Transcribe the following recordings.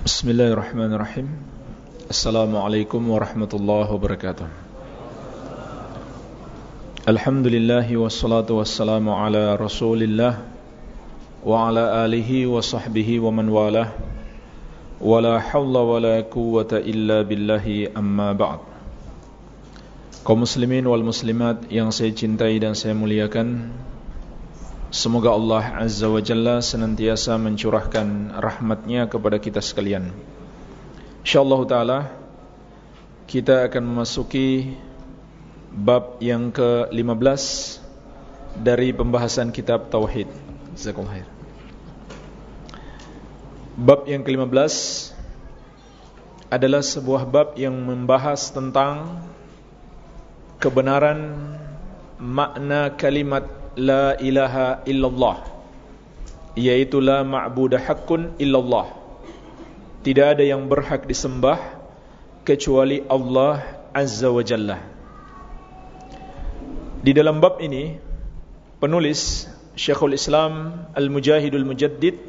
Bismillahirrahmanirrahim. Assalamualaikum warahmatullahi wabarakatuh. Alhamdulillah wassalatu wassalamu ala rasulillah Wa ala alihi wa sahbihi wa man walah. Wa la hawla wa la quwata illa billahi amma ba'd. Kaum muslimin wal muslimat yang saya cintai dan saya muliakan Semoga Allah Azza wa Jalla senantiasa mencurahkan rahmatnya kepada kita sekalian. InsyaAllah ta'ala Kita akan memasuki Bab yang ke-15 Dari pembahasan kitab Tauhid. Jazakallah Bab yang ke-15 Adalah sebuah bab yang membahas tentang Kebenaran Makna kalimat la ilaha illallah yaitu la ma'budu haqqun illallah. Tidak ada yang berhak disembah kecuali Allah azza wa jalla. Di dalam bab ini penulis Syekhul Islam Al-Mujahidul Mujaddid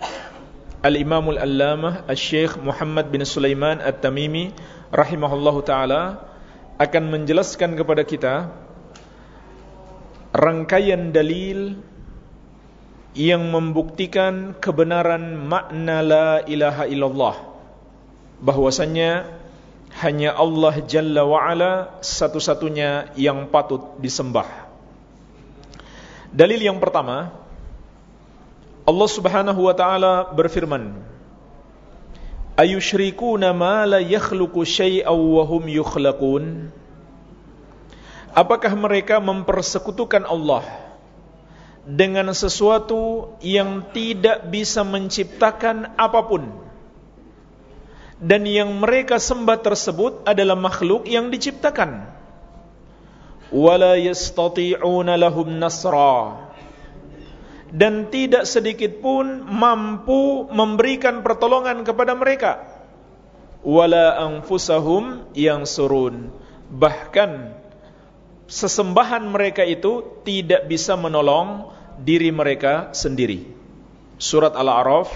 Al-Imamul Allamah Al-Syekh Muhammad bin Sulaiman At-Tamimi rahimahullahu taala akan menjelaskan kepada kita rangkaian dalil yang membuktikan kebenaran makna la ilaha illallah. Bahwasannya hanya Allah Jalla wa'ala satu-satunya yang patut disembah. Dalil yang pertama Allah subhanahu wa ta'ala berfirman ayushrikuna ma la yakhluku syai'aw wa hum yukhlaqun Apakah mereka mempersekutukan Allah dengan sesuatu yang tidak bisa menciptakan apa pun? Dan yang mereka sembah tersebut adalah makhluk yang diciptakan. Wala yastati'una lahum nasra. Dan tidak sedikit pun mampu memberikan pertolongan kepada mereka. Wala anfusahum yang surun. Bahkan sesembahan mereka itu tidak bisa menolong diri mereka sendiri. Surat Al-A'raf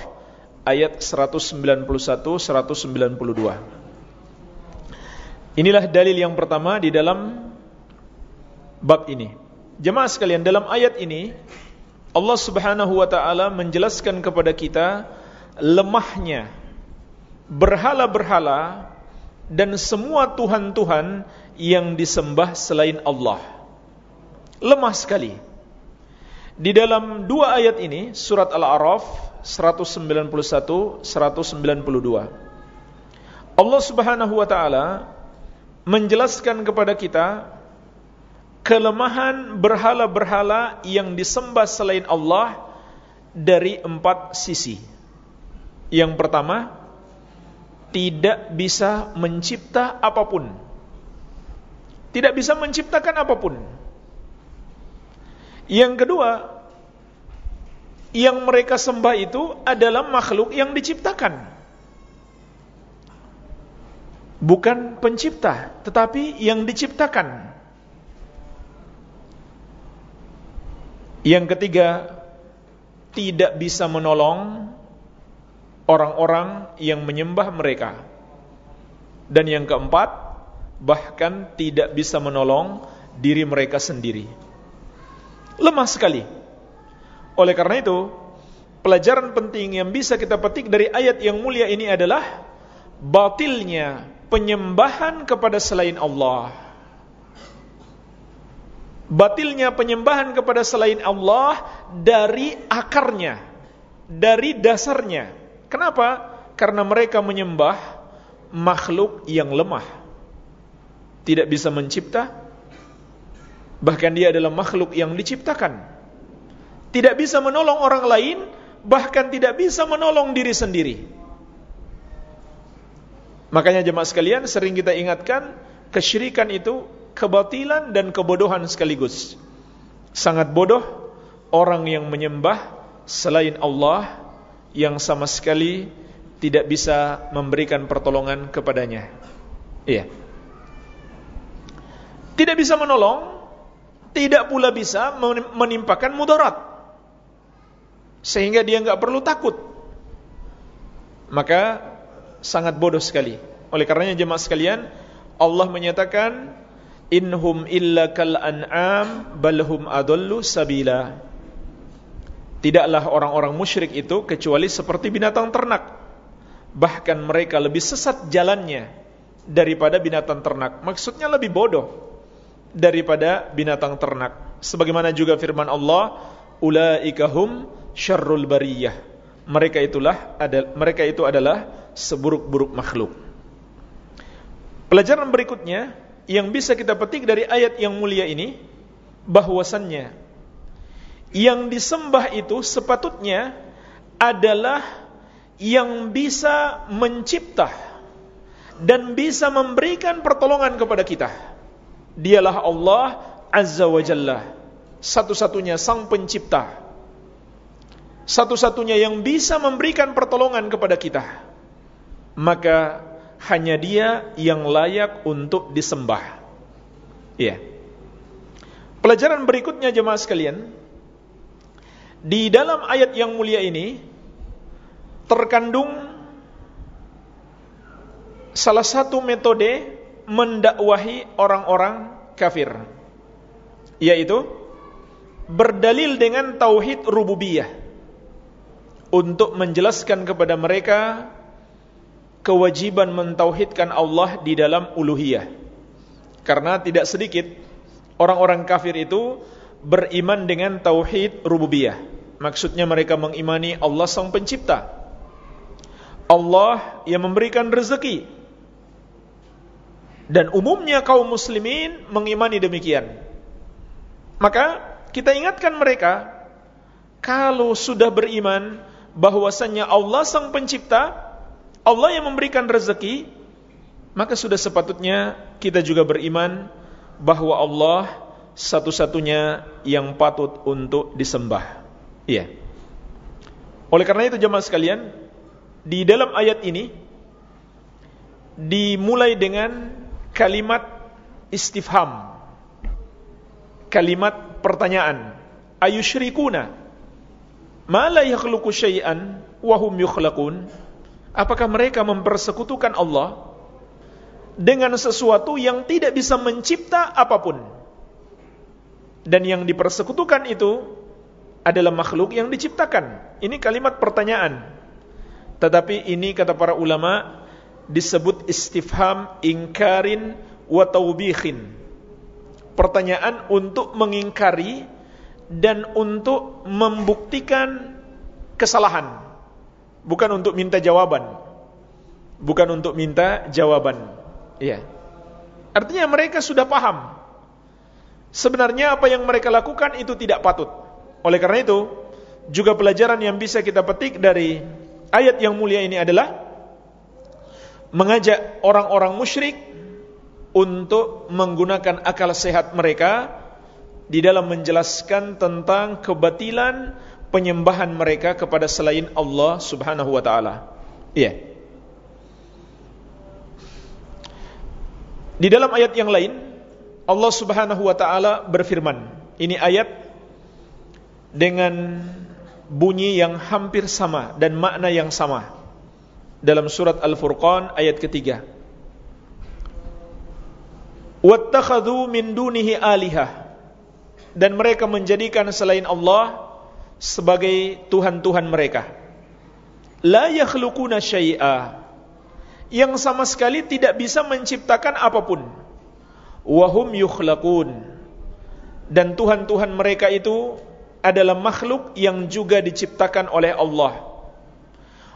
ayat 191 192. Inilah dalil yang pertama di dalam bab ini. Jemaah sekalian, dalam ayat ini Allah Subhanahu wa taala menjelaskan kepada kita lemahnya berhala-berhala dan semua tuhan-tuhan yang disembah selain Allah. Lemah sekali. Di dalam dua ayat ini, surat Al-A'raf 191 192. Allah Subhanahu wa taala menjelaskan kepada kita kelemahan berhala-berhala yang disembah selain Allah dari empat sisi. Yang pertama, tidak bisa mencipta apa pun tidak bisa menciptakan apa pun. Yang kedua, yang mereka sembah itu adalah makhluk yang diciptakan. Bukan pencipta, tetapi yang diciptakan. Yang ketiga, tidak bisa menolong orang-orang yang menyembah mereka. Dan yang keempat, bahkan tidak bisa menolong diri mereka sendiri. Lemah sekali. Oleh karena itu, pelajaran penting yang bisa kita petik dari ayat yang mulia ini adalah batilnya penyembahan kepada selain Allah. Batilnya penyembahan kepada selain Allah dari akarnya, dari dasarnya. Kenapa? Karena mereka menyembah makhluk yang lemah tidak bisa mencipta, bahkan dia adalah makhluk yang diciptakan. Tidak bisa menolong orang lain, bahkan tidak bisa menolong diri sendiri. Makanya jemaah sekalian sering kita ingatkan, kesyirikan itu kebatilan dan kebodohan sekaligus. Sangat bodoh orang yang menyembah selain Allah yang sama sekali tidak bisa memberikan pertolongan kepadanya. Iya tidak bisa menolong, tidak pula bisa menimpakan mudarat. Sehingga dia nggak perlu takut. Maka sangat bodoh sekali. Oleh karenanya jemaah sekalian, Allah menyatakan inhum illa kal an'am balhum adallu sabila. Tidaklah orang-orang musyrik itu kecuali seperti binatang ternak. Bahkan mereka lebih sesat jalannya daripada binatang ternak. Maksudnya lebih bodoh daripada binatang ternak. Sebagaimana juga firman Allah, ulaikahum syarrul bariyah. Mereka itulah mereka itu adalah seburuk-buruk makhluk. Pelajaran berikutnya yang bisa kita petik dari ayat yang mulia ini bahwasannya yang disembah itu sepatutnya adalah yang bisa mencipta dan bisa memberikan pertolongan kepada kita. Dialah Allah Azza wa Jalla, satu-satunya sang pencipta. Satu-satunya yang bisa memberikan pertolongan kepada kita. Maka hanya dia yang layak untuk disembah. Iya. Pelajaran berikutnya jemaah sekalian, di dalam ayat yang mulia ini terkandung salah satu metode mendakwahi orang-orang kafir, yaitu berdalil dengan tauhid rububiyah untuk menjelaskan kepada mereka kewajiban mentauhidkan Allah di dalam uluhiyah. Karena tidak sedikit orang-orang kafir itu beriman dengan tauhid rububiyah. Maksudnya mereka mengimani Allah sang pencipta. Allah yang memberikan rezeki. Dan umumnya kaum muslimin mengimani demikian. Maka kita ingatkan mereka kalau sudah beriman bahwasannya Allah sang pencipta Allah yang memberikan rezeki, maka sudah sepatutnya kita juga beriman bahwa Allah satu-satunya yang patut untuk disembah. Iya. Oleh karena itu jemaah sekalian, di dalam ayat ini dimulai dengan kalimat istifham. Kalimat pertanyaan. Ayusyrikuna ma la yakhluqu syai'an wa hum yukhlaqun? Apakah mereka mempersekutukan Allah dengan sesuatu yang tidak bisa mencipta apa pun? Dan yang dipersekutukan itu adalah makhluk yang diciptakan. Ini kalimat pertanyaan. Tetapi ini kata para ulama disebut istifham ingkarin wa taubikhin. Pertanyaan untuk mengingkari dan untuk membuktikan kesalahan bukan untuk minta jawaban. Bukan untuk minta jawaban. Iya. Artinya mereka sudah paham. Sebenarnya apa yang mereka lakukan itu tidak patut. Oleh karena itu, juga pelajaran yang bisa kita petik dari ayat yang mulia ini adalah mengajak orang-orang musyrik untuk menggunakan akal sehat mereka di dalam menjelaskan tentang kebatilan penyembahan mereka kepada selain Allah Subhanahu wa taala. Iya. Di dalam ayat yang lain Allah Subhanahu wa taala berfirman. Ini ayat dengan bunyi yang hampir sama dan makna yang sama. Dalam surat Al-Furqan ayat ketiga. Wattakhadhu min dunihi alihah dan mereka menjadikan selain Allah sebagai tuhan-tuhan mereka. La yakhluquna syai'a. Yang sama sekali tidak bisa menciptakan apa pun. Wahum yukhlaqun. Dan tuhan-tuhan mereka itu adalah makhluk yang juga diciptakan oleh Allah.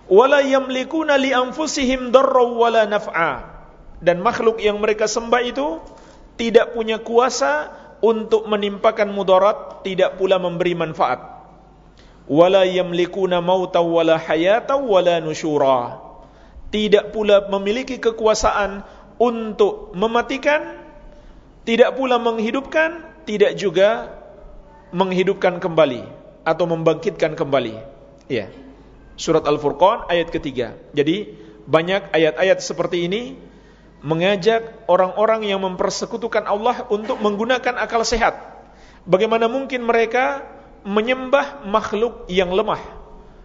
Wala yamlikuna li anfusihim wala naf'a. Dan makhluk yang mereka sembah itu tidak punya kuasa untuk menimpakan mudarat, tidak pula memberi manfaat wala yamlikuna mauta wala hayata wala nusyura tidak pula memiliki kekuasaan untuk mematikan tidak pula menghidupkan tidak juga menghidupkan kembali atau membangkitkan kembali ya surat al-furqan ayat ketiga jadi banyak ayat-ayat seperti ini mengajak orang-orang yang mempersekutukan Allah untuk menggunakan akal sehat bagaimana mungkin mereka menyembah makhluk yang lemah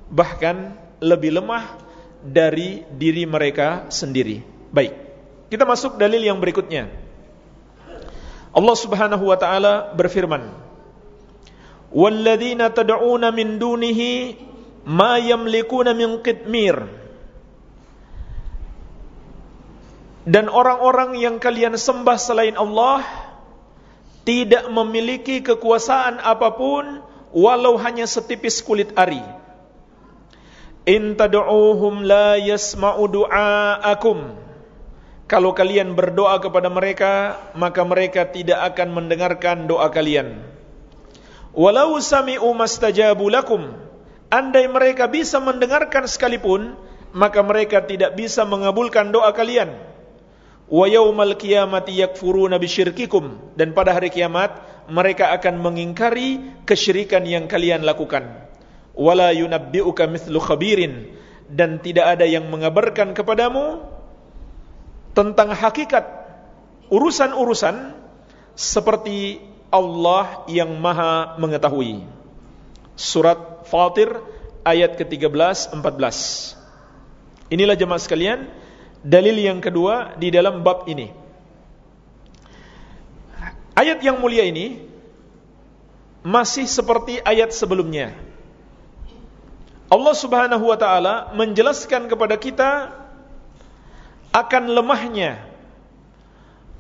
bahkan lebih lemah dari diri mereka sendiri. Baik. Kita masuk dalil yang berikutnya. Allah Subhanahu wa taala berfirman, "Walladzina tad'una min dunihi ma yamlikuna min qitmir." Dan orang-orang yang kalian sembah selain Allah tidak memiliki kekuasaan apa pun walau hanya setipis kulit ari. In tad'uuhum la yasma'u du'aakum. Kalau kalian berdoa kepada mereka, maka mereka tidak akan mendengarkan doa kalian. Walau sami'u mastajabu lakum. Andai mereka bisa mendengarkan sekalipun, maka mereka tidak bisa mengabulkan doa kalian wa yaumal qiyamati yakfuruna bisyirkikum dan pada hari kiamat mereka akan mengingkari kesyirikan yang kalian lakukan wala yunabbi'uka mithlu khabirin dan tidak ada yang mengabarkan kepadamu tentang hakikat urusan-urusan seperti Allah yang maha mengetahui surat Fatir ayat ke-13 14 inilah jemaah sekalian dalil yang kedua di dalam bab ini. Ayat yang mulia ini masih seperti ayat sebelumnya. Allah Subhanahu wa taala menjelaskan kepada kita akan lemahnya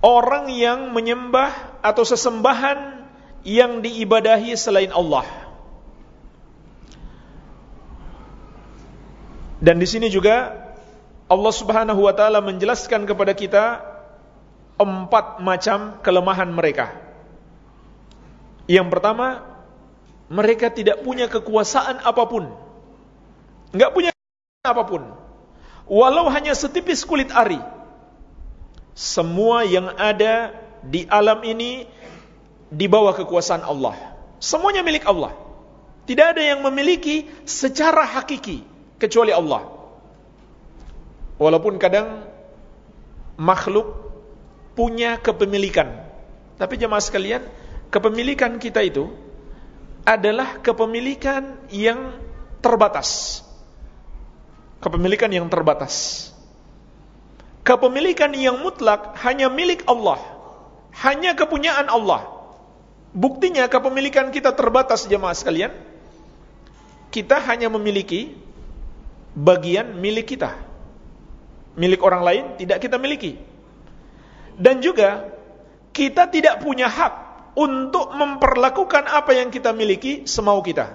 orang yang menyembah atau sesembahan yang diibadahi selain Allah. Dan di sini juga Allah Subhanahu wa taala menjelaskan kepada kita empat macam kelemahan mereka. Yang pertama, mereka tidak punya kekuasaan apa pun. Enggak punya apa pun. Walau hanya setipis kulit ari. Semua yang ada di alam ini di bawah kekuasaan Allah. Semuanya milik Allah. Tidak ada yang memiliki secara hakiki kecuali Allah. Walaupun kadang makhluk punya kepemilikan. Tapi jemaah sekalian, kepemilikan kita itu adalah kepemilikan yang terbatas. Kepemilikan yang terbatas. Kepemilikan yang mutlak hanya milik Allah. Hanya kepunyaan Allah. Buktinya kepemilikan kita terbatas jemaah sekalian. Kita hanya memiliki bagian milik kita milik orang lain tidak kita miliki. Dan juga kita tidak punya hak untuk memperlakukan apa yang kita miliki semau kita.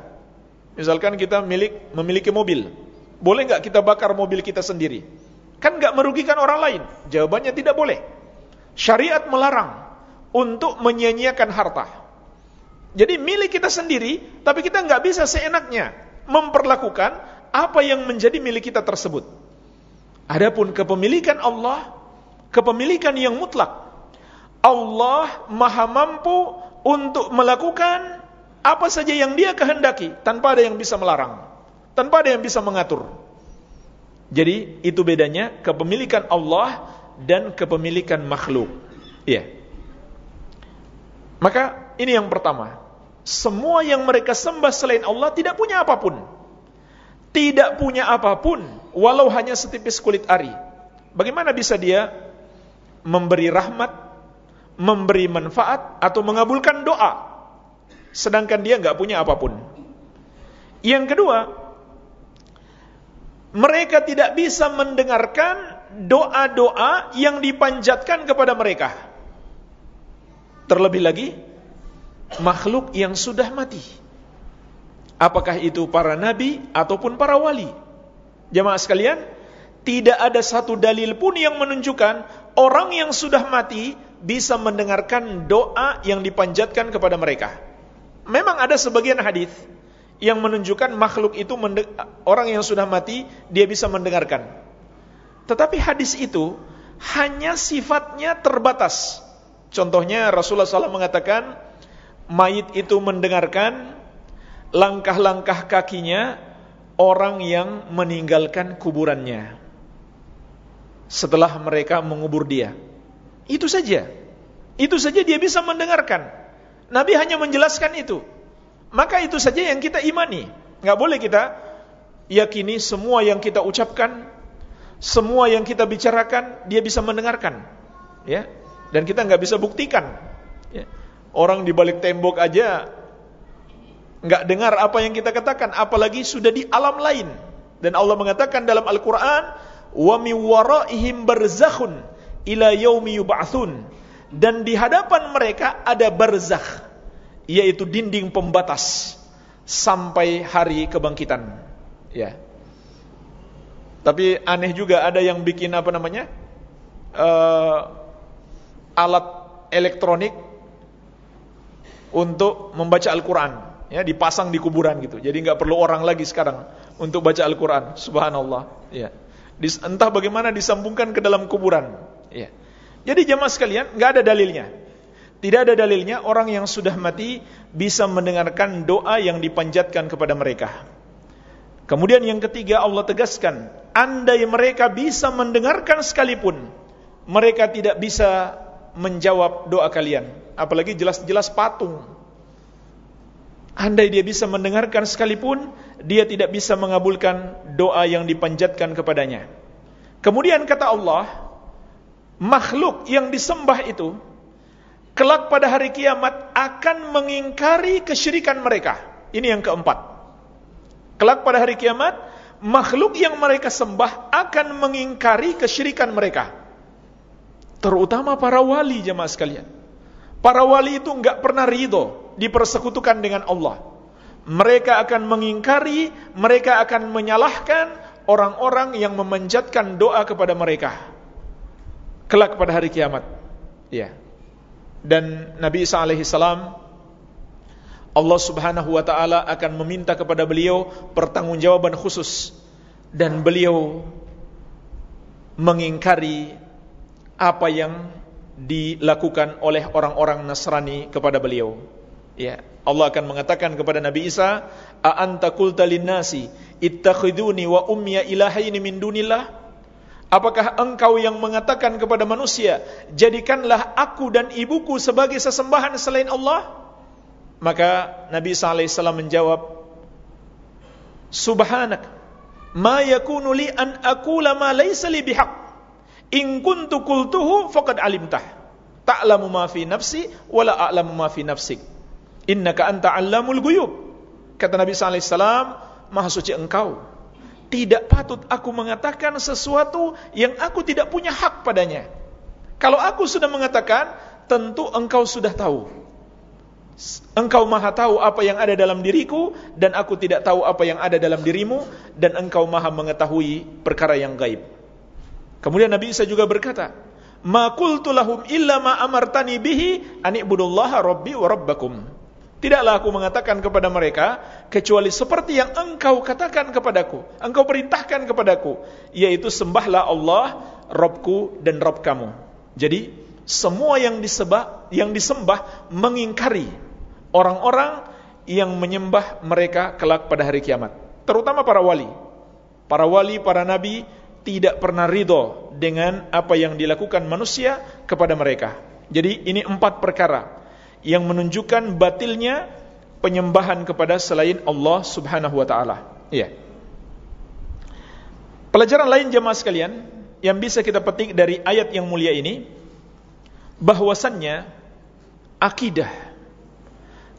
Misalkan kita milik memiliki mobil, boleh nggak kita bakar mobil kita sendiri? Kan nggak merugikan orang lain. Jawabannya tidak boleh. Syariat melarang untuk menyia-nyiakan harta. Jadi milik kita sendiri, tapi kita nggak bisa seenaknya memperlakukan apa yang menjadi milik kita tersebut. Adapun kepemilikan Allah, kepemilikan yang mutlak. Allah maha mampu untuk melakukan apa saja yang dia kehendaki tanpa ada yang bisa melarang, tanpa ada yang bisa mengatur. Jadi itu bedanya kepemilikan Allah dan kepemilikan makhluk. Iya. Maka ini yang pertama. Semua yang mereka sembah selain Allah tidak punya apa pun tidak punya apa pun walau hanya setipis kulit ari. Bagaimana bisa dia memberi rahmat, memberi manfaat atau mengabulkan doa sedangkan dia nggak punya apa pun. Yang kedua, mereka tidak bisa mendengarkan doa-doa yang dipanjatkan kepada mereka. Terlebih lagi makhluk yang sudah mati. Apakah itu para nabi ataupun para wali? Jemaah sekalian, tidak ada satu dalil pun yang menunjukkan orang yang sudah mati bisa mendengarkan doa yang dipanjatkan kepada mereka. Memang ada sebagian hadis yang menunjukkan makhluk itu orang yang sudah mati dia bisa mendengarkan. Tetapi hadis itu hanya sifatnya terbatas. Contohnya Rasulullah SAW mengatakan mayit itu mendengarkan langkah-langkah kakinya orang yang meninggalkan kuburannya setelah mereka mengubur dia. Itu saja. Itu saja dia bisa mendengarkan. Nabi hanya menjelaskan itu. Maka itu saja yang kita imani. Nggak boleh kita yakini semua yang kita ucapkan Semua yang kita bicarakan dia bisa mendengarkan, ya. Dan kita nggak bisa buktikan. Ya. Orang di balik tembok aja nggak dengar apa yang kita katakan, apalagi sudah di alam lain. Dan Allah mengatakan dalam Al-Quran, wa mi waraihim barzakhun ila yaumi yub'atsun. Dan di hadapan mereka ada barzakh, yaitu dinding pembatas sampai hari kebangkitan. Ya. Tapi aneh juga ada yang bikin apa namanya? Uh, alat elektronik untuk membaca Al-Quran. Ya dipasang di kuburan gitu. Jadi nggak perlu orang lagi sekarang untuk baca Al-Quran. Subhanallah. Ya. Entah bagaimana disambungkan ke dalam kuburan. Ya. Jadi jemaah sekalian nggak ada dalilnya. Tidak ada dalilnya orang yang sudah mati bisa mendengarkan doa yang dipanjatkan kepada mereka. Kemudian yang ketiga Allah tegaskan andai mereka bisa mendengarkan sekalipun mereka tidak bisa menjawab doa kalian. Apalagi jelas-jelas patung. Andai dia bisa mendengarkan sekalipun, dia tidak bisa mengabulkan doa yang dipanjatkan kepadanya. Kemudian kata Allah, makhluk yang disembah itu, kelak pada hari kiamat akan mengingkari kesyirikan mereka. Ini yang keempat. Kelak pada hari kiamat, makhluk yang mereka sembah akan mengingkari kesyirikan mereka. Terutama para wali jemaah sekalian. Para wali itu enggak pernah ridho dipersekutukan dengan Allah. Mereka akan mengingkari, mereka akan menyalahkan orang-orang yang memanjatkan doa kepada mereka. Kelak pada hari kiamat. Ya. Dan Nabi Isa alaihi salam Allah Subhanahu wa taala akan meminta kepada beliau pertanggungjawaban khusus dan beliau mengingkari apa yang dilakukan oleh orang-orang Nasrani kepada beliau. Ya, Allah akan mengatakan kepada Nabi Isa, "A anta qulta lin-nasi ittakhiduni wa ummiya ilahaini min dunillah?" Apakah engkau yang mengatakan kepada manusia, "Jadikanlah aku dan ibuku sebagai sesembahan selain Allah?" Maka Nabi Isa alaihissalam menjawab, "Subhanak, ma yakunu li an aqula ma laysa li bihaq." In kuntu qultuhu faqad alimtah. Ta'lamu ma fi nafsi wa la a'lamu ma fi nafsik. Innaka anta 'allamul ghuyub. Kata Nabi sallallahu alaihi wasallam, Maha suci engkau. Tidak patut aku mengatakan sesuatu yang aku tidak punya hak padanya. Kalau aku sudah mengatakan, tentu engkau sudah tahu. Engkau maha tahu apa yang ada dalam diriku dan aku tidak tahu apa yang ada dalam dirimu dan engkau maha mengetahui perkara yang gaib. Kemudian Nabi Isa juga berkata, "Ma qultu lahum illa ma amartani bihi an ibudullaha rabbi wa rabbakum." Tidaklah aku mengatakan kepada mereka kecuali seperti yang engkau katakan kepadaku, engkau perintahkan kepadaku, yaitu sembahlah Allah, Robku dan Rob kamu. Jadi semua yang disembah, yang disembah mengingkari orang-orang yang menyembah mereka kelak pada hari kiamat, terutama para wali. Para wali, para nabi tidak pernah ridho dengan apa yang dilakukan manusia kepada mereka. Jadi ini empat perkara yang menunjukkan batilnya penyembahan kepada selain Allah Subhanahu wa taala. Iya. Pelajaran lain jemaah sekalian yang bisa kita petik dari ayat yang mulia ini bahwasannya akidah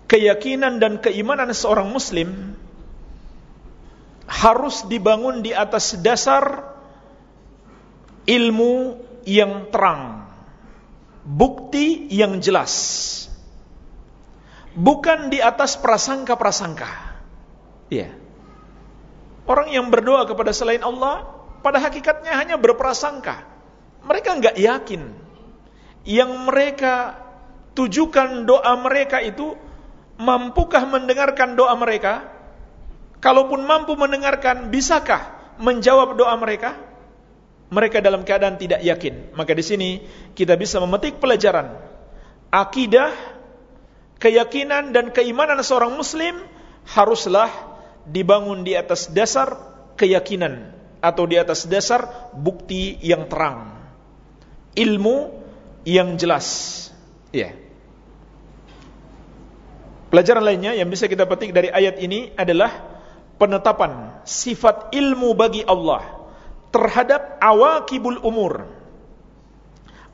keyakinan dan keimanan seorang muslim harus dibangun di atas dasar ilmu yang terang, bukti yang jelas, bukan di atas prasangka-prasangka. Ya. Orang yang berdoa kepada selain Allah, pada hakikatnya hanya berprasangka. Mereka enggak yakin. Yang mereka tujukan doa mereka itu mampukah mendengarkan doa mereka? Kalaupun mampu mendengarkan, bisakah menjawab doa mereka? Mereka dalam keadaan tidak yakin. Maka di sini kita bisa memetik pelajaran akidah, keyakinan dan keimanan seorang muslim haruslah dibangun di atas dasar keyakinan atau di atas dasar bukti yang terang. Ilmu yang jelas. Ya. Pelajaran lainnya yang bisa kita petik dari ayat ini adalah penetapan sifat ilmu bagi Allah terhadap awakibul umur.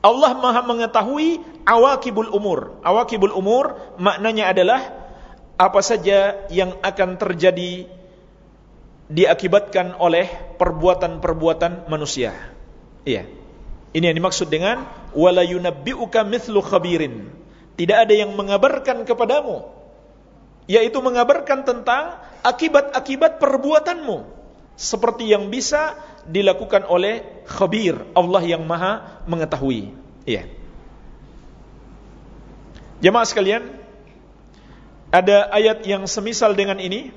Allah Maha mengetahui awakibul umur. Awakibul umur maknanya adalah apa saja yang akan terjadi diakibatkan oleh perbuatan-perbuatan manusia. Iya. Ini yang dimaksud dengan wala yunabbi'uka mithlu khabirin. Tidak ada yang mengabarkan kepadamu yaitu mengabarkan tentang akibat-akibat perbuatanmu seperti yang bisa dilakukan oleh khabir Allah yang maha mengetahui. Iya. Jemaah sekalian ada ayat yang semisal dengan ini.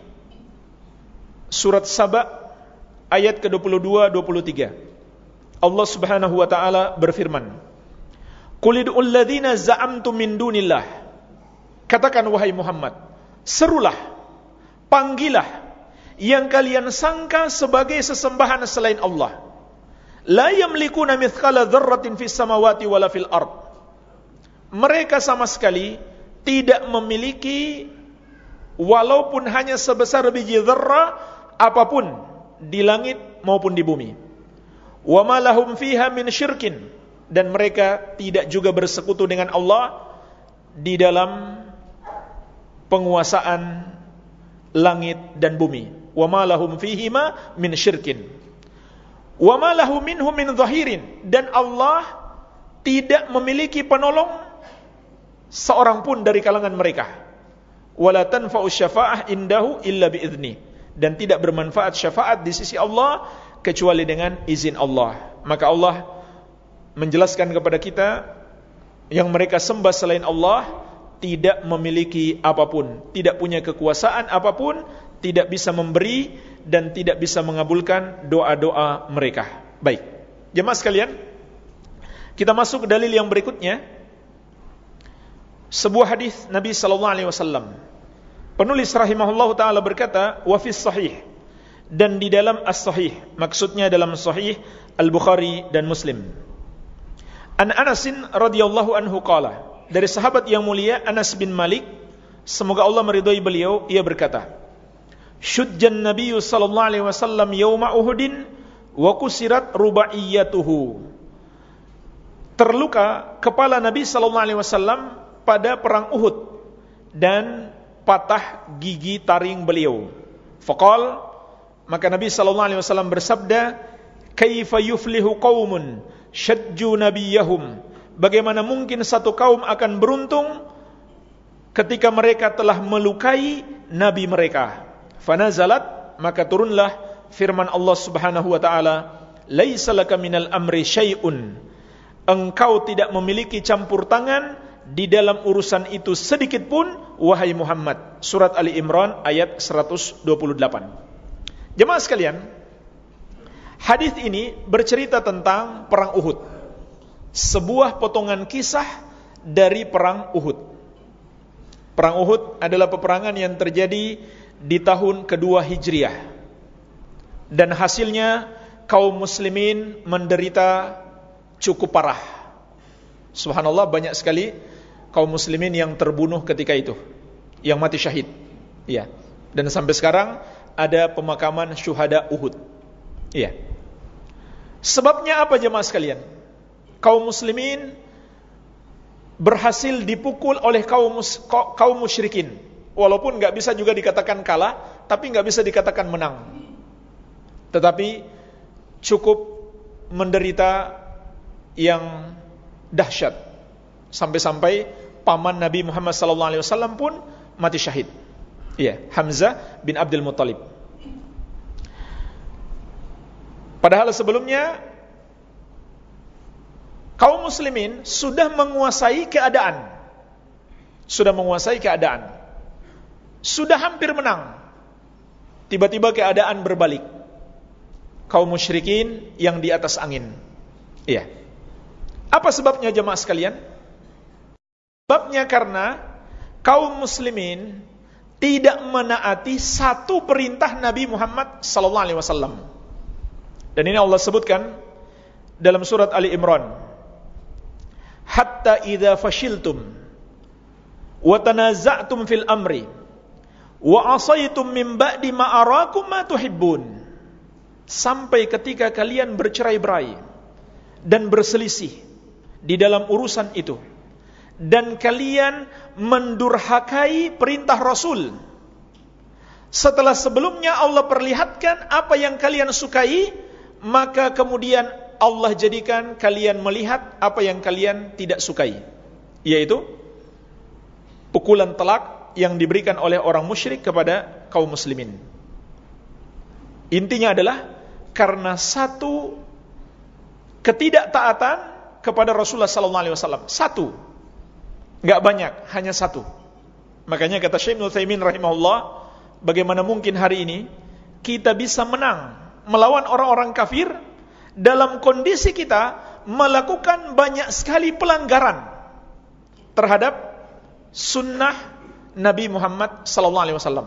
Surat Saba ayat ke-22 23 Allah Subhanahu wa taala berfirman Qul id'ul ladzina za'amtum min dunillah. Katakan wahai Muhammad serulah panggillah yang kalian sangka sebagai sesembahan selain Allah. La yamlikuna mithqala dzarratin fis samawati wala fil ard. Mereka sama sekali tidak memiliki walaupun hanya sebesar biji dzarrah apa pun di langit maupun di bumi. Wa ma lahum fiha min syirkin dan mereka tidak juga bersekutu dengan Allah di dalam penguasaan langit dan bumi wa ma lahum fihima min syirkin. Wa ma lahu minhum min zahirin. Dan Allah tidak memiliki penolong seorang pun dari kalangan mereka. Wala tanfa'u syafa'ah indahu illa biizni dan tidak bermanfaat syafaat di sisi Allah kecuali dengan izin Allah. Maka Allah menjelaskan kepada kita yang mereka sembah selain Allah tidak memiliki apa pun, tidak punya kekuasaan apa pun, tidak bisa memberi dan tidak bisa mengabulkan doa-doa mereka. Baik. Jemaah sekalian, kita masuk ke dalil yang berikutnya. Sebuah hadis Nabi sallallahu alaihi wasallam. Penulis rahimahullahu taala berkata, "Wa fis sahih" dan di dalam as-sahih, maksudnya dalam sahih Al-Bukhari dan Muslim. An Anasin radhiyallahu anhu qala, dari sahabat yang mulia Anas bin Malik, semoga Allah meridhai beliau, ia berkata, syujjan Nabi sallallahu alaihi wasallam yauma Uhudin wa kusirat rubaiyatuhu. Terluka kepala Nabi sallallahu alaihi wasallam pada perang Uhud dan patah gigi taring beliau. Faqal maka Nabi sallallahu alaihi wasallam bersabda, "Kaifa yuflihu qaumun syajju nabiyahum?" Bagaimana mungkin satu kaum akan beruntung ketika mereka telah melukai nabi mereka? Fanazalat maka turunlah firman Allah Subhanahu wa taala, "Laisa laka minal amri syai'un." Engkau tidak memiliki campur tangan di dalam urusan itu sedikit pun wahai Muhammad. Surat Ali Imran ayat 128. Jemaah sekalian, hadis ini bercerita tentang perang Uhud. Sebuah potongan kisah dari perang Uhud. Perang Uhud adalah peperangan yang terjadi di tahun kedua Hijriah. Dan hasilnya kaum muslimin menderita cukup parah. Subhanallah banyak sekali kaum muslimin yang terbunuh ketika itu, yang mati syahid. Iya. Dan sampai sekarang ada pemakaman syuhada Uhud. Iya. Sebabnya apa jemaah sekalian? Kaum muslimin berhasil dipukul oleh kaum kaum musyrikin walaupun nggak bisa juga dikatakan kalah, tapi nggak bisa dikatakan menang. Tetapi cukup menderita yang dahsyat sampai-sampai paman Nabi Muhammad SAW pun mati syahid. Iya, Hamzah bin Abdul Muttalib. Padahal sebelumnya kaum muslimin sudah menguasai keadaan. Sudah menguasai keadaan sudah hampir menang. Tiba-tiba keadaan berbalik. Kaum musyrikin yang di atas angin. Iya. Apa sebabnya jemaah sekalian? Sebabnya karena kaum muslimin tidak menaati satu perintah Nabi Muhammad sallallahu alaihi wasallam. Dan ini Allah sebutkan dalam surat Ali Imran. Hatta idza fashiltum wa tanaza'tum fil amri wa asaitum min ba'di ma arakum ma tuhibbun. Sampai ketika kalian bercerai-berai dan berselisih di dalam urusan itu. Dan kalian mendurhakai perintah Rasul. Setelah sebelumnya Allah perlihatkan apa yang kalian sukai maka kemudian Allah jadikan kalian melihat apa yang kalian tidak sukai. Yaitu pukulan telak yang diberikan oleh orang musyrik kepada kaum muslimin intinya adalah karena satu ketidaktaatan kepada Rasulullah sallallahu alaihi wasallam. Satu. Enggak banyak, hanya satu. Makanya kata Syekh Nutsaimin rahimahullah, bagaimana mungkin hari ini kita bisa menang melawan orang-orang kafir dalam kondisi kita melakukan banyak sekali pelanggaran terhadap sunnah Nabi Muhammad sallallahu alaihi wasallam.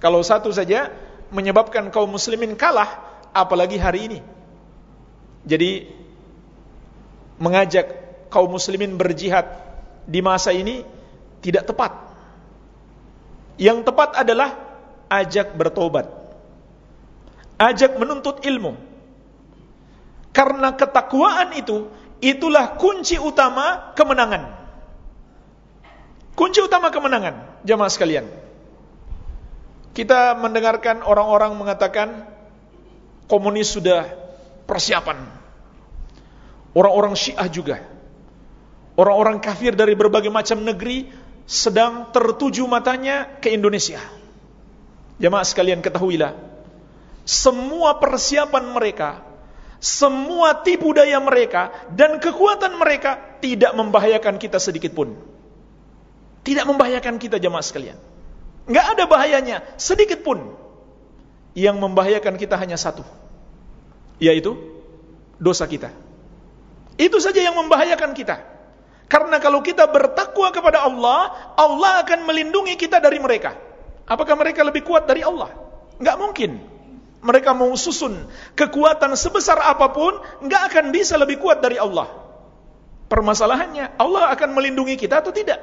Kalau satu saja menyebabkan kaum muslimin kalah, apalagi hari ini. Jadi mengajak kaum muslimin berjihad di masa ini tidak tepat. Yang tepat adalah ajak bertobat. Ajak menuntut ilmu. Karena ketakwaan itu itulah kunci utama kemenangan. Kunci utama kemenangan, jamaah sekalian. Kita mendengarkan orang-orang mengatakan komunis sudah persiapan. Orang-orang Syiah juga. Orang-orang kafir dari berbagai macam negeri sedang tertuju matanya ke Indonesia. Jamaah sekalian ketahuilah, semua persiapan mereka, semua tipu daya mereka dan kekuatan mereka tidak membahayakan kita sedikit pun. Tidak membahayakan kita jamaah sekalian. Enggak ada bahayanya sedikit pun. Yang membahayakan kita hanya satu yaitu dosa kita. Itu saja yang membahayakan kita. Karena kalau kita bertakwa kepada Allah, Allah akan melindungi kita dari mereka. Apakah mereka lebih kuat dari Allah? Enggak mungkin. Mereka mau susun kekuatan sebesar apa pun, enggak akan bisa lebih kuat dari Allah. Permasalahannya, Allah akan melindungi kita atau tidak?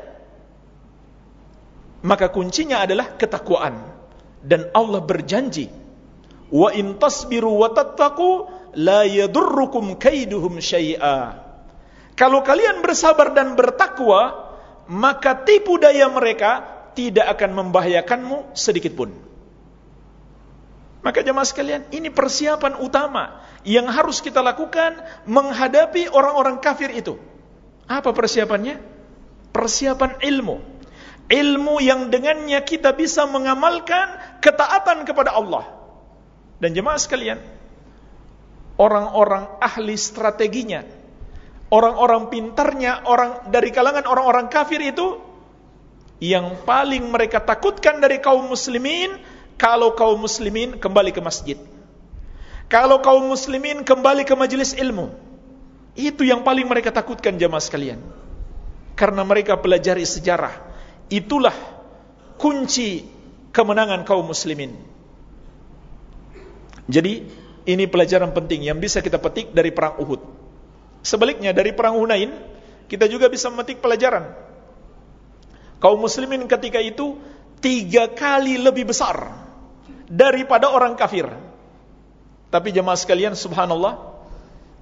Maka kuncinya adalah ketakwaan. Dan Allah berjanji Wa in tasbiru wa tattaqu la yadurrukum kaiduhum syai'a. Kalau kalian bersabar dan bertakwa, maka tipu daya mereka tidak akan membahayakanmu sedikit pun. Maka jemaah sekalian, ini persiapan utama yang harus kita lakukan menghadapi orang-orang kafir itu. Apa persiapannya? Persiapan ilmu. Ilmu yang dengannya kita bisa mengamalkan ketaatan kepada Allah dan jemaah sekalian, orang-orang ahli strateginya, orang-orang pintarnya, orang dari kalangan orang-orang kafir itu yang paling mereka takutkan dari kaum muslimin kalau kaum muslimin kembali ke masjid. Kalau kaum muslimin kembali ke majelis ilmu. Itu yang paling mereka takutkan jemaah sekalian. Karena mereka pelajari sejarah. Itulah kunci kemenangan kaum muslimin. Jadi ini pelajaran penting yang bisa kita petik dari perang Uhud. Sebaliknya dari perang Hunain kita juga bisa memetik pelajaran. Kaum muslimin ketika itu tiga kali lebih besar daripada orang kafir. Tapi jemaah sekalian subhanallah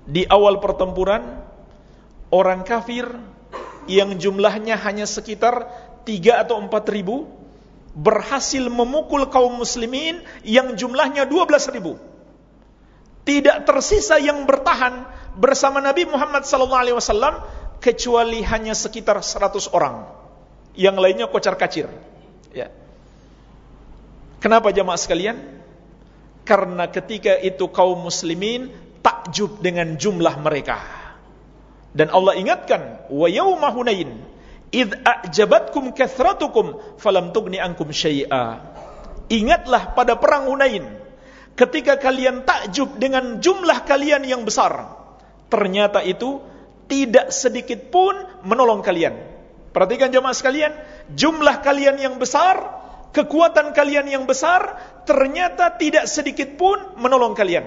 di awal pertempuran orang kafir yang jumlahnya hanya sekitar tiga atau empat ribu berhasil memukul kaum muslimin yang jumlahnya 12 ribu. Tidak tersisa yang bertahan bersama Nabi Muhammad SAW kecuali hanya sekitar 100 orang. Yang lainnya kocar kacir. Ya. Kenapa jamaah sekalian? Karena ketika itu kaum muslimin takjub dengan jumlah mereka. Dan Allah ingatkan, wa yauma Hunain id a'jabatkum kathratukum falam tugni ankum syai'a. Ingatlah pada perang Hunain ketika kalian takjub dengan jumlah kalian yang besar. Ternyata itu tidak sedikit pun menolong kalian. Perhatikan jemaah sekalian, jumlah kalian yang besar, kekuatan kalian yang besar, ternyata tidak sedikit pun menolong kalian.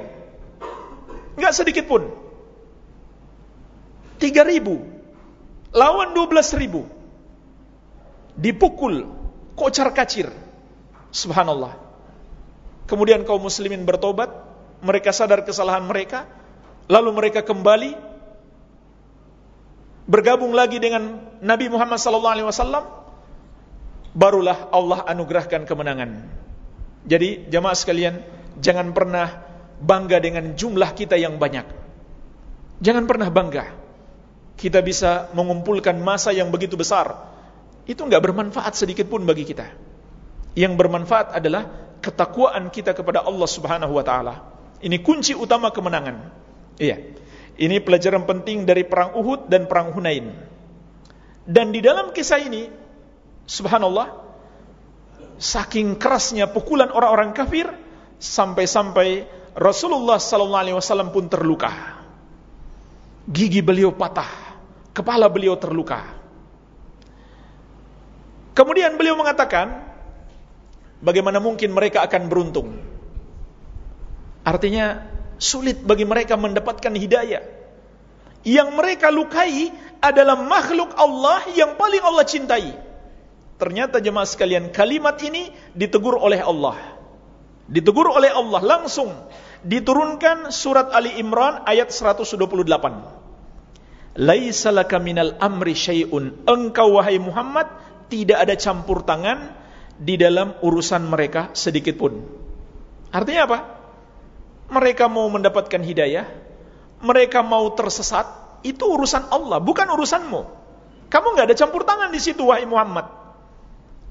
Enggak sedikit pun. Tiga ribu lawan dua belas ribu dipukul, kocar kacir. Subhanallah. Kemudian kaum muslimin bertobat mereka sadar kesalahan mereka, lalu mereka kembali bergabung lagi dengan Nabi Muhammad wasallam, barulah Allah anugerahkan kemenangan. Jadi jamaah sekalian, jangan pernah bangga dengan jumlah kita yang banyak. Jangan pernah bangga. Kita bisa mengumpulkan masa yang begitu besar. Itu enggak bermanfaat sedikit pun bagi kita. Yang bermanfaat adalah ketakwaan kita kepada Allah Subhanahu wa taala. Ini kunci utama kemenangan. Iya. Ini pelajaran penting dari perang Uhud dan perang Hunain. Dan di dalam kisah ini, subhanallah, saking kerasnya pukulan orang-orang kafir, sampai-sampai Rasulullah sallallahu alaihi wasallam pun terluka. Gigi beliau patah, kepala beliau terluka. Kemudian beliau mengatakan, bagaimana mungkin mereka akan beruntung? Artinya sulit bagi mereka mendapatkan hidayah. Yang mereka lukai adalah makhluk Allah yang paling Allah cintai. Ternyata jemaah sekalian, kalimat ini ditegur oleh Allah. Ditegur oleh Allah langsung. Diturunkan surat Ali Imran ayat 128. Laisa minal amri syai'un. Engkau wahai Muhammad tidak ada campur tangan di dalam urusan mereka sedikit pun. Artinya apa? mereka mau mendapatkan hidayah, mereka mau tersesat, itu urusan Allah, bukan urusanmu. Kamu nggak ada campur tangan di situ, wahai Muhammad.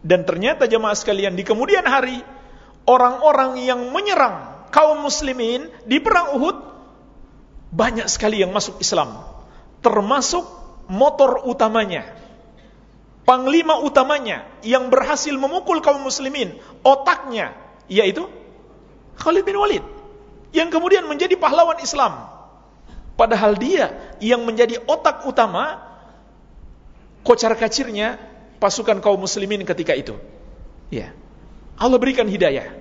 Dan ternyata jemaah sekalian, di kemudian hari, orang-orang yang menyerang kaum muslimin di perang Uhud, banyak sekali yang masuk Islam. Termasuk motor utamanya, panglima utamanya, yang berhasil memukul kaum muslimin, otaknya, yaitu Khalid bin Walid yang kemudian menjadi pahlawan Islam. Padahal dia yang menjadi otak utama kocar kacirnya pasukan kaum muslimin ketika itu. Ya. Allah berikan hidayah.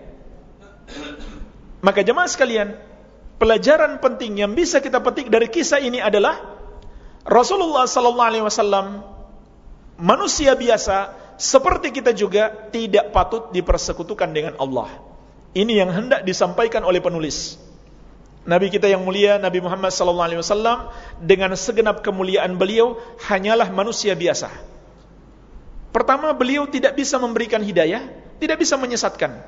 Maka jemaah sekalian, pelajaran penting yang bisa kita petik dari kisah ini adalah Rasulullah sallallahu alaihi wasallam manusia biasa seperti kita juga tidak patut dipersekutukan dengan Allah. Ini yang hendak disampaikan oleh penulis. Nabi kita yang mulia Nabi Muhammad sallallahu alaihi wasallam dengan segenap kemuliaan beliau hanyalah manusia biasa. Pertama, beliau tidak bisa memberikan hidayah, tidak bisa menyesatkan.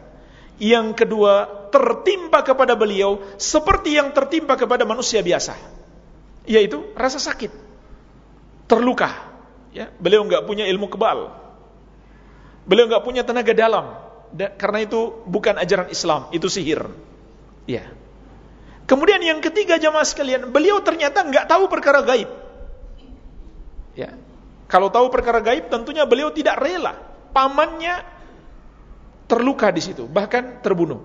Yang kedua, tertimpa kepada beliau seperti yang tertimpa kepada manusia biasa, yaitu rasa sakit, terluka. Ya, beliau enggak punya ilmu kebal, beliau enggak punya tenaga dalam, karena itu bukan ajaran Islam, itu sihir. Ya. Kemudian yang ketiga jamaah sekalian, beliau ternyata nggak tahu perkara gaib. Ya. Kalau tahu perkara gaib, tentunya beliau tidak rela. Pamannya terluka di situ, bahkan terbunuh.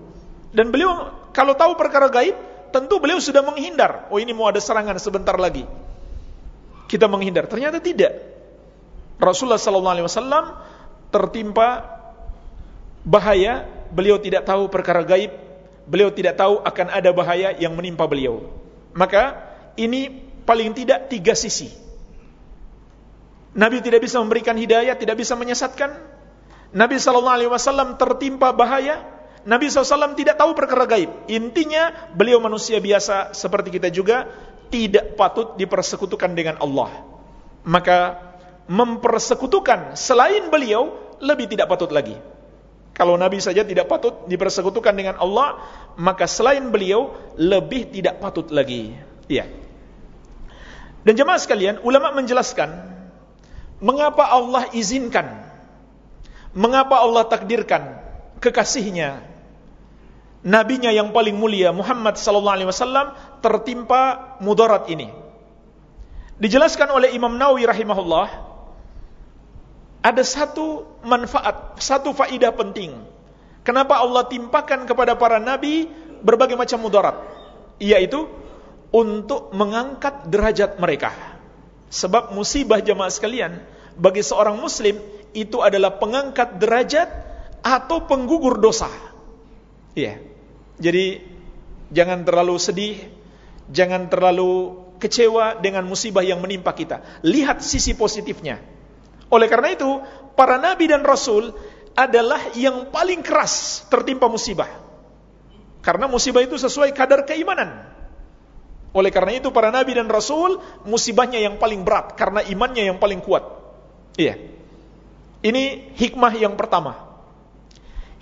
Dan beliau kalau tahu perkara gaib, tentu beliau sudah menghindar. Oh ini mau ada serangan sebentar lagi. Kita menghindar. Ternyata tidak. Rasulullah SAW tertimpa bahaya, beliau tidak tahu perkara gaib, beliau tidak tahu akan ada bahaya yang menimpa beliau. Maka ini paling tidak tiga sisi. Nabi tidak bisa memberikan hidayah, tidak bisa menyesatkan. Nabi SAW tertimpa bahaya. Nabi SAW tidak tahu perkara gaib. Intinya beliau manusia biasa seperti kita juga tidak patut dipersekutukan dengan Allah. Maka mempersekutukan selain beliau lebih tidak patut lagi. Kalau Nabi saja tidak patut dipersekutukan dengan Allah, maka selain beliau lebih tidak patut lagi. Iya. Dan jemaah sekalian, ulama menjelaskan mengapa Allah izinkan, mengapa Allah takdirkan kekasihnya, nabinya yang paling mulia Muhammad sallallahu alaihi wasallam tertimpa mudarat ini. Dijelaskan oleh Imam Nawawi rahimahullah ada satu manfaat, satu faidah penting. Kenapa Allah timpakan kepada para nabi berbagai macam mudarat? Yaitu untuk mengangkat derajat mereka. Sebab musibah jemaah sekalian, bagi seorang muslim itu adalah pengangkat derajat atau penggugur dosa. Iya. Jadi jangan terlalu sedih, jangan terlalu kecewa dengan musibah yang menimpa kita. Lihat sisi positifnya. Oleh karena itu, para nabi dan rasul adalah yang paling keras tertimpa musibah. Karena musibah itu sesuai kadar keimanan. Oleh karena itu para nabi dan rasul musibahnya yang paling berat karena imannya yang paling kuat. Iya. Ini hikmah yang pertama.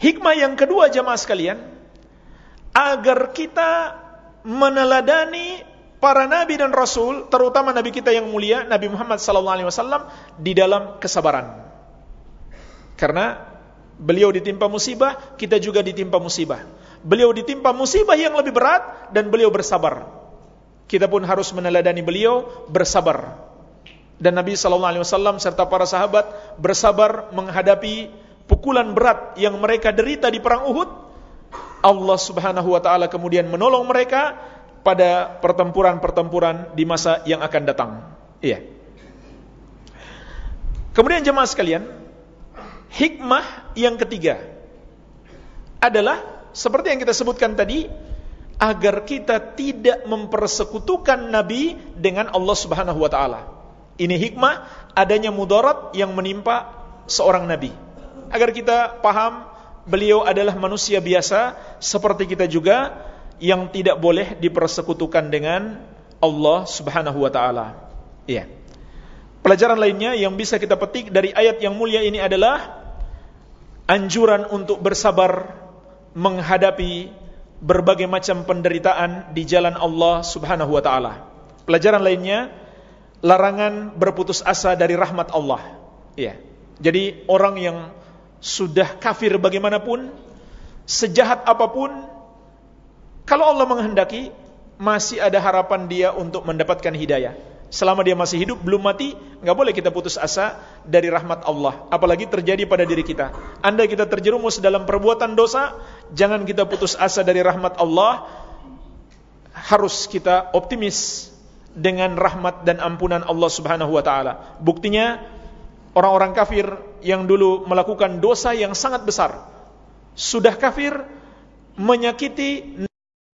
Hikmah yang kedua jamaah sekalian, agar kita meneladani para nabi dan rasul, terutama nabi kita yang mulia Nabi Muhammad SAW di dalam kesabaran. Karena beliau ditimpa musibah, kita juga ditimpa musibah. Beliau ditimpa musibah yang lebih berat dan beliau bersabar. Kita pun harus meneladani beliau bersabar. Dan Nabi SAW serta para sahabat bersabar menghadapi pukulan berat yang mereka derita di perang Uhud. Allah Subhanahu wa taala kemudian menolong mereka pada pertempuran-pertempuran di masa yang akan datang. Iya. Kemudian jemaah sekalian, hikmah yang ketiga adalah seperti yang kita sebutkan tadi, agar kita tidak mempersekutukan Nabi dengan Allah Subhanahu wa taala. Ini hikmah adanya mudarat yang menimpa seorang nabi. Agar kita paham beliau adalah manusia biasa seperti kita juga yang tidak boleh dipersekutukan dengan Allah Subhanahu wa taala. Iya. Pelajaran lainnya yang bisa kita petik dari ayat yang mulia ini adalah anjuran untuk bersabar menghadapi berbagai macam penderitaan di jalan Allah Subhanahu wa taala. Pelajaran lainnya larangan berputus asa dari rahmat Allah. Iya. Jadi orang yang sudah kafir bagaimanapun, sejahat apa pun, kalau Allah menghendaki, masih ada harapan dia untuk mendapatkan hidayah. Selama dia masih hidup, belum mati, nggak boleh kita putus asa dari rahmat Allah. Apalagi terjadi pada diri kita. Anda kita terjerumus dalam perbuatan dosa, jangan kita putus asa dari rahmat Allah. Harus kita optimis dengan rahmat dan ampunan Allah Subhanahu wa taala. Buktinya orang-orang kafir yang dulu melakukan dosa yang sangat besar sudah kafir menyakiti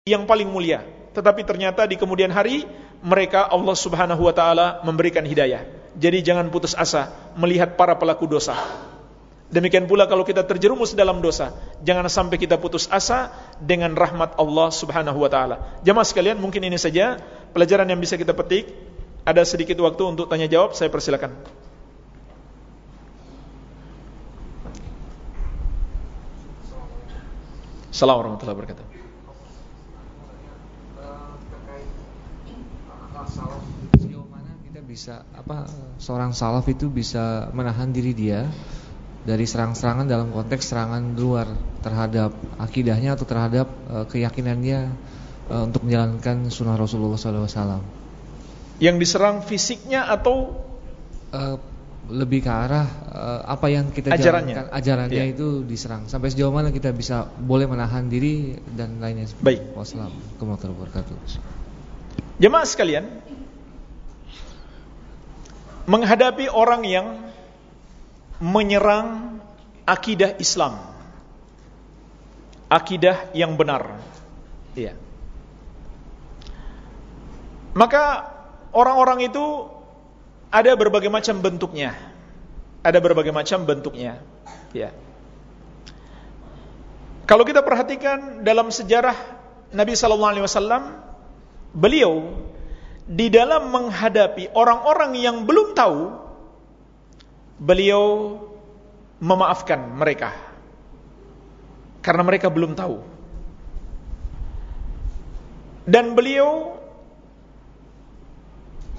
yang paling mulia. Tetapi ternyata di kemudian hari mereka Allah Subhanahu wa taala memberikan hidayah. Jadi jangan putus asa melihat para pelaku dosa. Demikian pula kalau kita terjerumus dalam dosa, jangan sampai kita putus asa dengan rahmat Allah Subhanahu wa taala. Jamaah sekalian, mungkin ini saja pelajaran yang bisa kita petik. Ada sedikit waktu untuk tanya jawab, saya persilakan. Assalamualaikum warahmatullahi wabarakatuh. bisa apa seorang salaf itu bisa menahan diri dia dari serang-serangan dalam konteks serangan luar terhadap akidahnya atau terhadap uh, keyakinannya uh, untuk menjalankan sunnah Rasulullah SAW. Yang diserang fisiknya atau uh, lebih ke arah uh, apa yang kita ajarannya. jalankan ajarannya ya. itu diserang sampai sejauh mana kita bisa boleh menahan diri dan lainnya. Baik. Wassalamualaikum wabarakatuh. Jemaah sekalian, menghadapi orang yang menyerang akidah Islam. Akidah yang benar. Iya. Maka orang-orang itu ada berbagai macam bentuknya. Ada berbagai macam bentuknya. Ya. Kalau kita perhatikan dalam sejarah Nabi sallallahu alaihi wasallam, beliau di dalam menghadapi orang-orang yang belum tahu, beliau memaafkan mereka karena mereka belum tahu. Dan beliau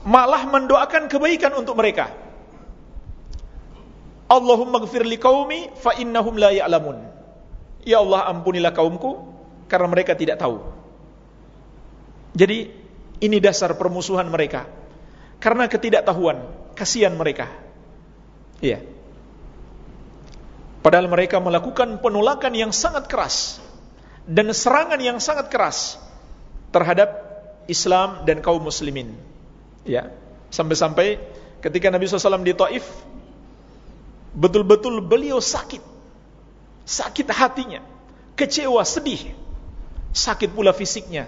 malah mendoakan kebaikan untuk mereka. Allahumma gfir li qaumi fa innahum la ya'lamun. Ya Allah ampunilah kaumku karena mereka tidak tahu. Jadi ini dasar permusuhan mereka. Karena ketidaktahuan, kasihan mereka. Iya. Padahal mereka melakukan penolakan yang sangat keras dan serangan yang sangat keras terhadap Islam dan kaum muslimin. Ya. Sampai-sampai ketika Nabi SAW di Taif betul-betul beliau sakit. Sakit hatinya, kecewa, sedih. Sakit pula fisiknya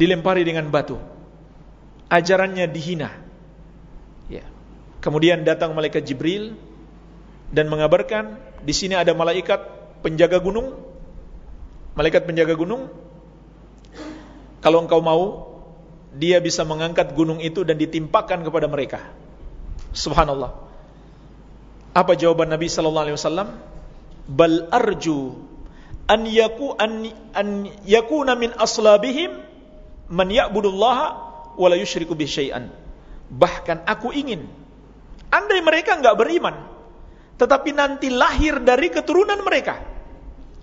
dilempari dengan batu. Ajarannya dihina. Ya. Kemudian datang malaikat Jibril dan mengabarkan di sini ada malaikat penjaga gunung Malaikat penjaga gunung kalau engkau mau dia bisa mengangkat gunung itu dan ditimpakan kepada mereka. Subhanallah. Apa jawaban Nabi sallallahu alaihi wasallam? Bal arju an yaku an, an yakuna min aslabihim man ya'budullaha wa la yusyriku bi syai'an. Bahkan aku ingin andai mereka enggak beriman tetapi nanti lahir dari keturunan mereka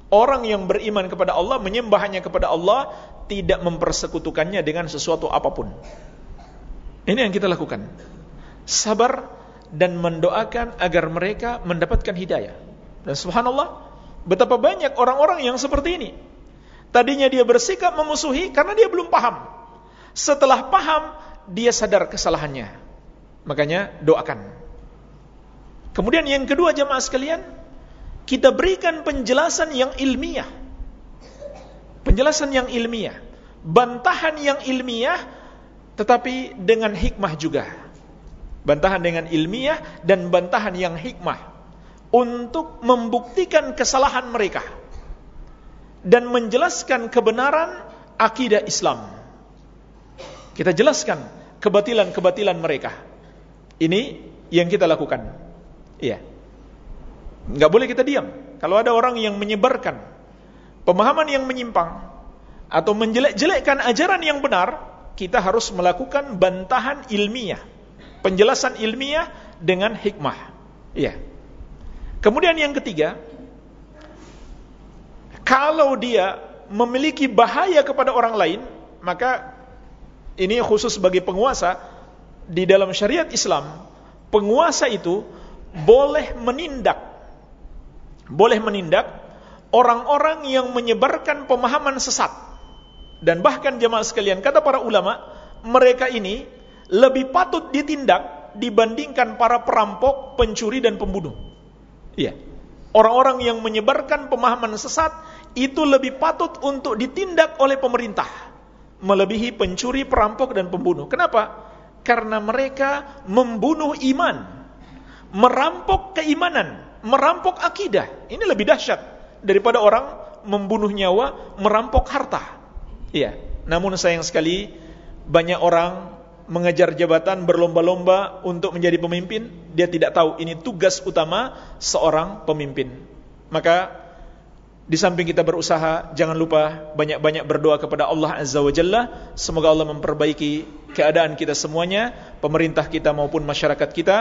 orang yang beriman kepada Allah menyembahnya kepada Allah tidak mempersekutukannya dengan sesuatu apa pun. Ini yang kita lakukan. Sabar dan mendoakan agar mereka mendapatkan hidayah. Dan subhanallah, betapa banyak orang-orang yang seperti ini. Tadinya dia bersikap memusuhi karena dia belum paham. Setelah paham, dia sadar kesalahannya. Makanya doakan. Kemudian yang kedua jemaah sekalian, kita berikan penjelasan yang ilmiah. Penjelasan yang ilmiah, bantahan yang ilmiah tetapi dengan hikmah juga. Bantahan dengan ilmiah dan bantahan yang hikmah untuk membuktikan kesalahan mereka dan menjelaskan kebenaran akidah Islam. Kita jelaskan kebatilan-kebatilan mereka. Ini yang kita lakukan. Iya. Enggak boleh kita diam. Kalau ada orang yang menyebarkan pemahaman yang menyimpang atau menjelek-jelekkan ajaran yang benar, kita harus melakukan bantahan ilmiah penjelasan ilmiah dengan hikmah. Iya. Kemudian yang ketiga, kalau dia memiliki bahaya kepada orang lain, maka ini khusus bagi penguasa di dalam syariat Islam, penguasa itu boleh menindak boleh menindak orang-orang yang menyebarkan pemahaman sesat. Dan bahkan jemaah sekalian, kata para ulama, mereka ini lebih patut ditindak dibandingkan para perampok, pencuri dan pembunuh. Iya. Orang-orang yang menyebarkan pemahaman sesat itu lebih patut untuk ditindak oleh pemerintah melebihi pencuri, perampok dan pembunuh. Kenapa? Karena mereka membunuh iman, merampok keimanan, merampok akidah. Ini lebih dahsyat daripada orang membunuh nyawa, merampok harta. Iya. Namun sayang sekali banyak orang mengejar jabatan berlomba-lomba untuk menjadi pemimpin, dia tidak tahu ini tugas utama seorang pemimpin. Maka di samping kita berusaha, jangan lupa banyak-banyak berdoa kepada Allah Azza wa Jalla. Semoga Allah memperbaiki keadaan kita semuanya, pemerintah kita maupun masyarakat kita,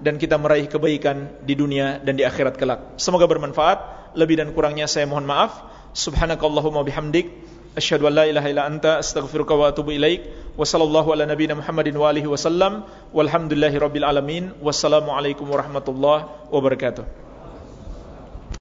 dan kita meraih kebaikan di dunia dan di akhirat kelak. Semoga bermanfaat. Lebih dan kurangnya saya mohon maaf. Subhanakallahumma bihamdik. Asyhadu an la ilaha illa anta astaghfiruka wa atubu ilaik. Wa sallallahu ala nabiyyina Muhammadin wa alihi. Walhamdulillahi rabbil alamin. Wassalamualaikum warahmatullahi wabarakatuh.